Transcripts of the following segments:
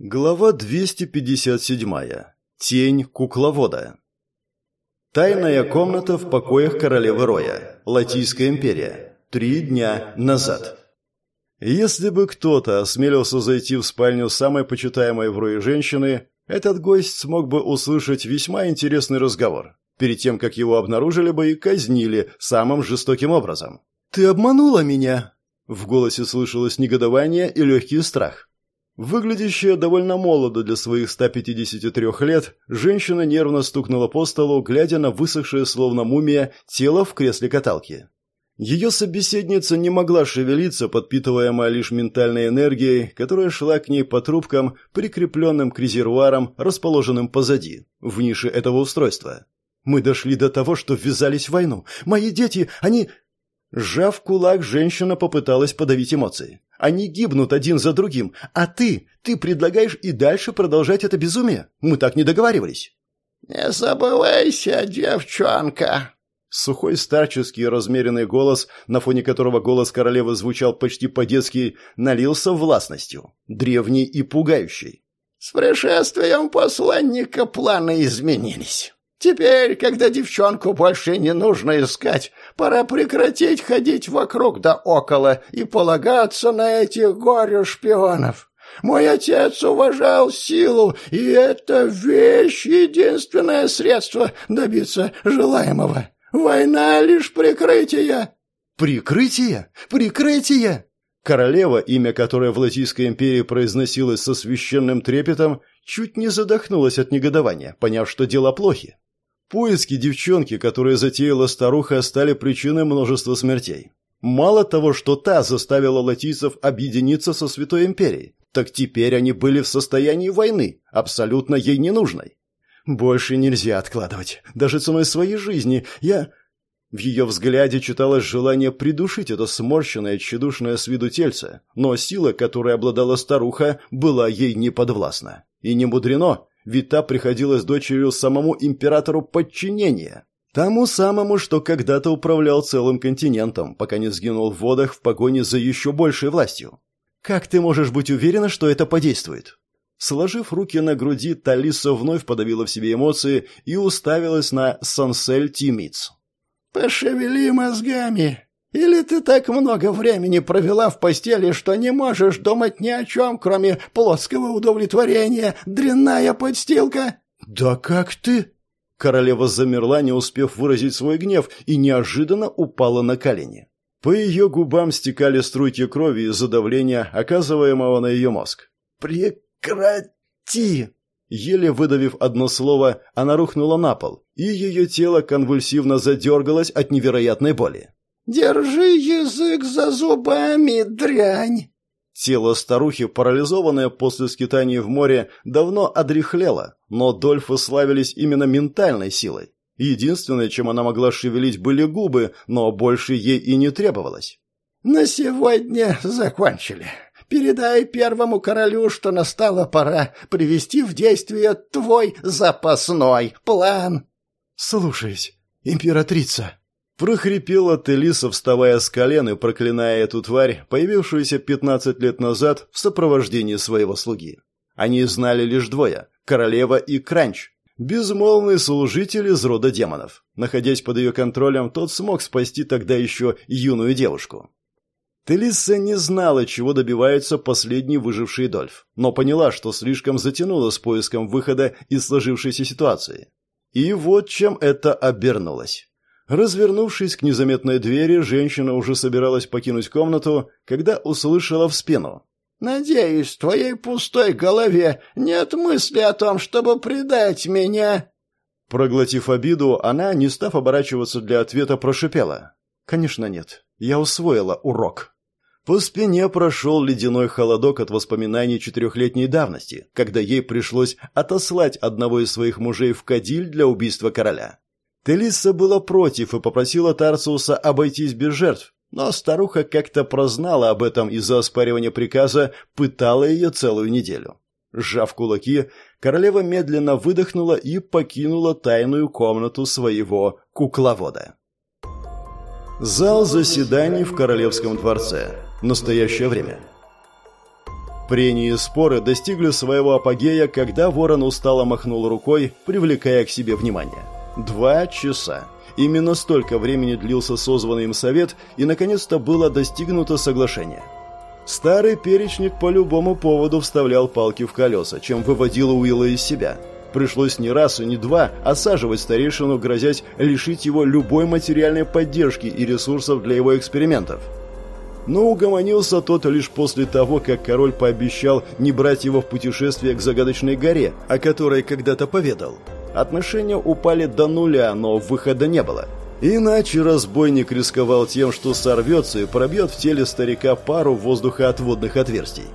Глава 257. Тень кукловода. Тайная комната в покоях королевы Роя. Латийская империя. Три дня назад. Если бы кто-то осмелился зайти в спальню самой почитаемой в Рое женщины, этот гость смог бы услышать весьма интересный разговор, перед тем, как его обнаружили бы и казнили самым жестоким образом. «Ты обманула меня!» В голосе слышалось негодование и легкий страх. Выглядящая довольно молодо для своих 153 лет, женщина нервно стукнула по столу, глядя на высохшее, словно мумия, тело в кресле каталки. Ее собеседница не могла шевелиться, подпитываемая лишь ментальной энергией, которая шла к ней по трубкам, прикрепленным к резервуарам, расположенным позади, в нише этого устройства. «Мы дошли до того, что ввязались в войну. Мои дети, они...» Сжав кулак, женщина попыталась подавить эмоции. Они гибнут один за другим. А ты, ты предлагаешь и дальше продолжать это безумие? Мы так не договаривались. Не забывайся, девчонка. Сухой старческий размеренный голос, на фоне которого голос королевы звучал почти по-детски, налился властностью, древней и пугающей. С пришествием посланника планы изменились. Теперь, когда девчонку больше не нужно искать, пора прекратить ходить вокруг да около и полагаться на этих горе-шпионов. Мой отец уважал силу, и это вещь — единственное средство добиться желаемого. Война — лишь прикрытие». «Прикрытие? Прикрытие?» Королева, имя которой в Латийской империи произносилось со священным трепетом, чуть не задохнулась от негодования, поняв, что дела плохи. Поиски девчонки, которые затеяла старуха, стали причиной множества смертей. Мало того, что та заставила латийцев объединиться со Святой Империей, так теперь они были в состоянии войны, абсолютно ей ненужной. Больше нельзя откладывать, даже ценой своей жизни. Я... В ее взгляде читалось желание придушить это сморщенное, тщедушное с виду тельце, но сила, которой обладала старуха, была ей не подвластна. И не мудрено, ведь та приходилась дочерью самому императору подчинения. Тому самому, что когда-то управлял целым континентом, пока не сгинул в водах в погоне за еще большей властью. Как ты можешь быть уверена, что это подействует? Сложив руки на груди, Талиса вновь подавила в себе эмоции и уставилась на Сансель Тимиц. «Пошевели мозгами. Или ты так много времени провела в постели, что не можешь думать ни о чем, кроме плоского удовлетворения, дрянная подстилка?» «Да как ты?» Королева замерла, не успев выразить свой гнев, и неожиданно упала на колени. По ее губам стекали струйки крови из-за давления, оказываемого на ее мозг. «Прекрати!» Еле выдавив одно слово, она рухнула на пол, и ее тело конвульсивно задергалось от невероятной боли. «Держи язык за зубами, дрянь!» Тело старухи, парализованное после скитания в море, давно одряхлело, но Дольфы славились именно ментальной силой. Единственное, чем она могла шевелить, были губы, но больше ей и не требовалось. «На сегодня закончили. Передай первому королю, что настала пора привести в действие твой запасной план». «Слушаюсь, императрица», Прохрипела Телиса, вставая с колен и проклиная эту тварь, появившуюся пятнадцать лет назад в сопровождении своего слуги. Они знали лишь двое – королева и Кранч, безмолвные служители из рода демонов. Находясь под ее контролем, тот смог спасти тогда еще юную девушку. Телиса не знала, чего добивается последний выживший Дольф, но поняла, что слишком затянула с поиском выхода из сложившейся ситуации. И вот чем это обернулось. Развернувшись к незаметной двери, женщина уже собиралась покинуть комнату, когда услышала в спину. «Надеюсь, в твоей пустой голове нет мысли о том, чтобы предать меня?» Проглотив обиду, она, не став оборачиваться для ответа, прошипела. «Конечно нет. Я усвоила урок». По спине прошел ледяной холодок от воспоминаний четырехлетней давности, когда ей пришлось отослать одного из своих мужей в Кадиль для убийства короля. Телисса была против и попросила Тарсуса обойтись без жертв, но старуха как-то прознала об этом из-за оспаривания приказа, пытала ее целую неделю. Сжав кулаки, королева медленно выдохнула и покинула тайную комнату своего кукловода. Зал заседаний в королевском дворце. Настоящее время. Прения и споры достигли своего апогея, когда ворон устало махнул рукой, привлекая к себе внимание. Два часа. Именно столько времени длился созванный им совет, и наконец-то было достигнуто соглашение. Старый перечник по любому поводу вставлял палки в колеса, чем выводил Уилла из себя. Пришлось не раз и не два осаживать старейшину, грозясь лишить его любой материальной поддержки и ресурсов для его экспериментов. Но угомонился тот лишь после того, как король пообещал не брать его в путешествие к загадочной горе, о которой когда-то поведал. Отношения упали до нуля, но выхода не было. Иначе разбойник рисковал тем, что сорвется и пробьет в теле старика пару воздухоотводных отверстий.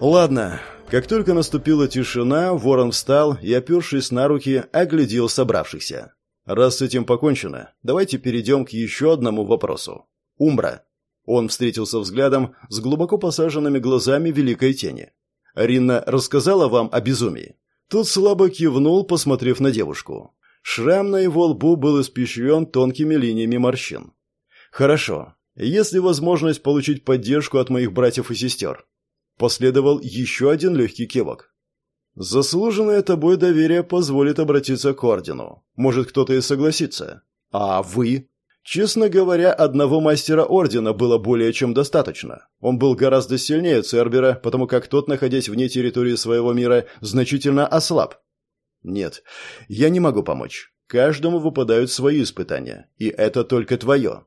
Ладно, как только наступила тишина, ворон встал и, опершись на руки, оглядел собравшихся. Раз с этим покончено, давайте перейдем к еще одному вопросу. Умбра. Он встретился взглядом с глубоко посаженными глазами великой тени. Ринна рассказала вам о безумии. Тот слабо кивнул, посмотрев на девушку. Шрам на его лбу был испещрен тонкими линиями морщин. «Хорошо. Есть ли возможность получить поддержку от моих братьев и сестер?» Последовал еще один легкий кивок. «Заслуженное тобой доверие позволит обратиться к ордену. Может, кто-то и согласится. А вы?» Честно говоря, одного мастера ордена было более чем достаточно. Он был гораздо сильнее Цербера, потому как тот, находясь вне территории своего мира, значительно ослаб. Нет, я не могу помочь. Каждому выпадают свои испытания, и это только твое.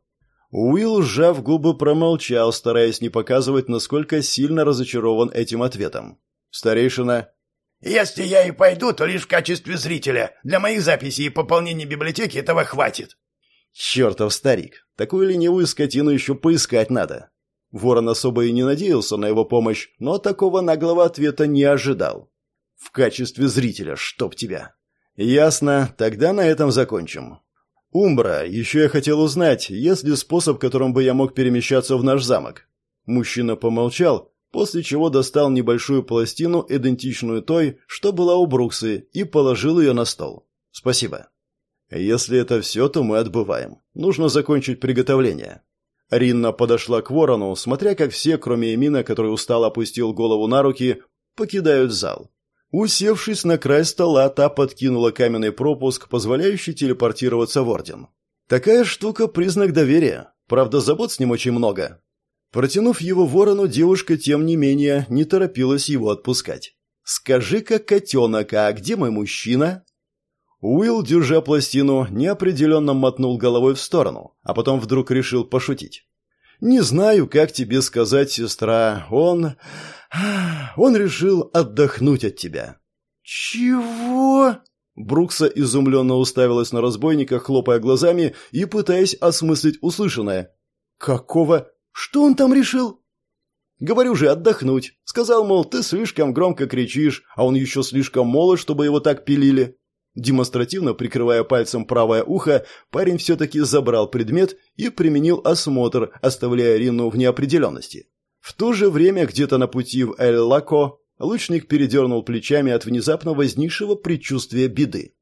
Уилл, сжав губы, промолчал, стараясь не показывать, насколько сильно разочарован этим ответом. Старейшина... «Если я и пойду, то лишь в качестве зрителя. Для моих записей и пополнения библиотеки этого хватит». Чертов старик. Такую ленивую скотину еще поискать надо. Ворон особо и не надеялся на его помощь, но такого наглого ответа не ожидал. В качестве зрителя, чтоб тебя. Ясно, тогда на этом закончим. Умбра, еще я хотел узнать, есть ли способ, которым бы я мог перемещаться в наш замок. Мужчина помолчал, после чего достал небольшую пластину, идентичную той, что была у Бруксы, и положил ее на стол. Спасибо. Если это все, то мы отбываем. Нужно закончить приготовление. Ринна подошла к ворону, смотря как все, кроме Эмина, который устало опустил голову на руки, покидают зал. Усевшись на край стола, та подкинула каменный пропуск, позволяющий телепортироваться в Орден. Такая штука – признак доверия. Правда, забот с ним очень много. Протянув его ворону, девушка, тем не менее, не торопилась его отпускать. «Скажи-ка, котенок, а где мой мужчина?» Уилл, держа пластину, неопределенно мотнул головой в сторону, а потом вдруг решил пошутить. «Не знаю, как тебе сказать, сестра. Он... Он решил отдохнуть от тебя». «Чего?» Брукса изумленно уставилась на разбойника, хлопая глазами и пытаясь осмыслить услышанное. «Какого? Что он там решил?» «Говорю же, отдохнуть. Сказал, мол, ты слишком громко кричишь, а он еще слишком молод, чтобы его так пилили. Демонстративно прикрывая пальцем правое ухо, парень все-таки забрал предмет и применил осмотр, оставляя Рину в неопределенности. В то же время где-то на пути в Эль-Лако лучник передернул плечами от внезапно возникшего предчувствия беды.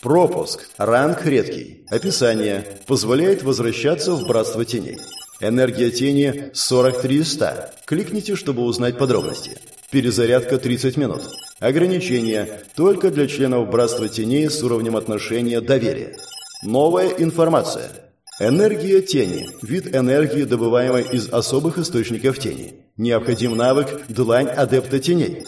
Пропуск. Ранг редкий. Описание. Позволяет возвращаться в Братство Теней. Энергия тени 4300. Кликните, чтобы узнать подробности. Перезарядка 30 минут. Ограничения только для членов Братства Теней с уровнем отношения доверия. Новая информация. Энергия тени. Вид энергии, добываемой из особых источников тени. Необходим навык «Длань адепта теней».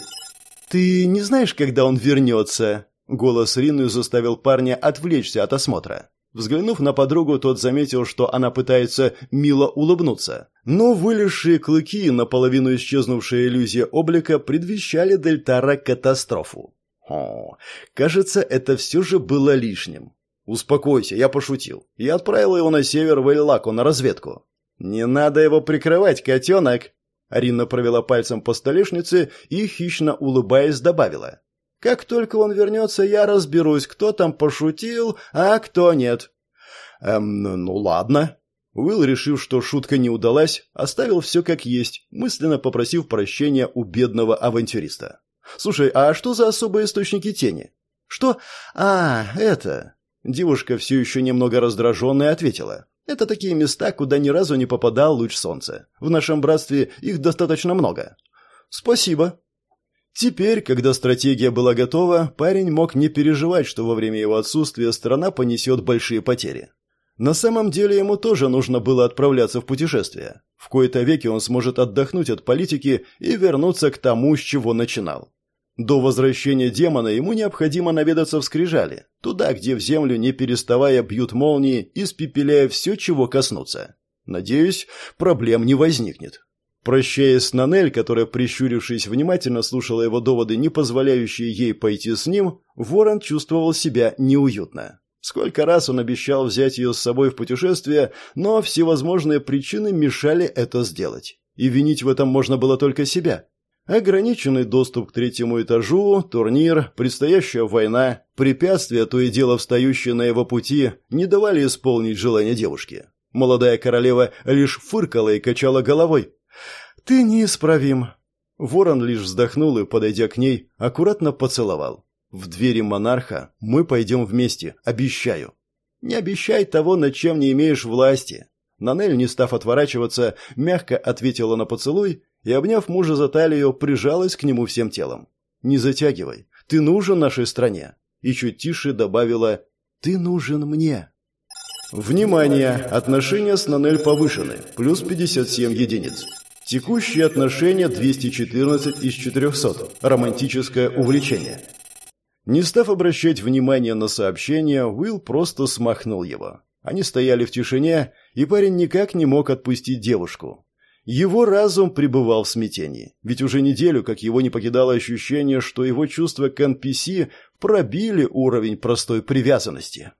«Ты не знаешь, когда он вернется?» Голос Рины заставил парня отвлечься от осмотра. Взглянув на подругу, тот заметил, что она пытается мило улыбнуться. Но вылезшие клыки и наполовину исчезнувшая иллюзия облика предвещали Дельтара катастрофу. О, кажется, это все же было лишним. «Успокойся, я пошутил. Я отправил его на север в Эльлаку на разведку». «Не надо его прикрывать, котенок!» Арина провела пальцем по столешнице и, хищно улыбаясь, добавила. Как только он вернется, я разберусь, кто там пошутил, а кто нет». «Эм, ну ладно». Уилл, решив, что шутка не удалась, оставил все как есть, мысленно попросив прощения у бедного авантюриста. «Слушай, а что за особые источники тени?» «Что? А, это...» Девушка все еще немного раздраженная ответила. «Это такие места, куда ни разу не попадал луч солнца. В нашем братстве их достаточно много. «Спасибо». Теперь, когда стратегия была готова, парень мог не переживать, что во время его отсутствия страна понесет большие потери. На самом деле ему тоже нужно было отправляться в путешествие. В кои-то веки он сможет отдохнуть от политики и вернуться к тому, с чего начинал. До возвращения демона ему необходимо наведаться в Скрижали, туда, где в землю не переставая бьют молнии, испепеляя все, чего коснутся. Надеюсь, проблем не возникнет. Прощаясь с Нанель, которая, прищурившись, внимательно слушала его доводы, не позволяющие ей пойти с ним, Ворон чувствовал себя неуютно. Сколько раз он обещал взять ее с собой в путешествие, но всевозможные причины мешали это сделать. И винить в этом можно было только себя. Ограниченный доступ к третьему этажу, турнир, предстоящая война, препятствия, то и дело встающие на его пути, не давали исполнить желание девушки. Молодая королева лишь фыркала и качала головой. «Ты неисправим». Ворон лишь вздохнул и, подойдя к ней, аккуратно поцеловал. В двери монарха мы пойдем вместе, обещаю. Не обещай того, над чем не имеешь власти. Нанель, не став отворачиваться, мягко ответила на поцелуй и, обняв мужа за талию, прижалась к нему всем телом. «Не затягивай. Ты нужен нашей стране». И чуть тише добавила «Ты нужен мне». Внимание! Отношения с Нанель повышены. Плюс 57 единиц. Текущие отношения 214 из 400. Романтическое увлечение. Не став обращать внимания на сообщение, Уилл просто смахнул его. Они стояли в тишине, и парень никак не мог отпустить девушку. Его разум пребывал в смятении, ведь уже неделю, как его не покидало ощущение, что его чувства к NPC пробили уровень простой привязанности.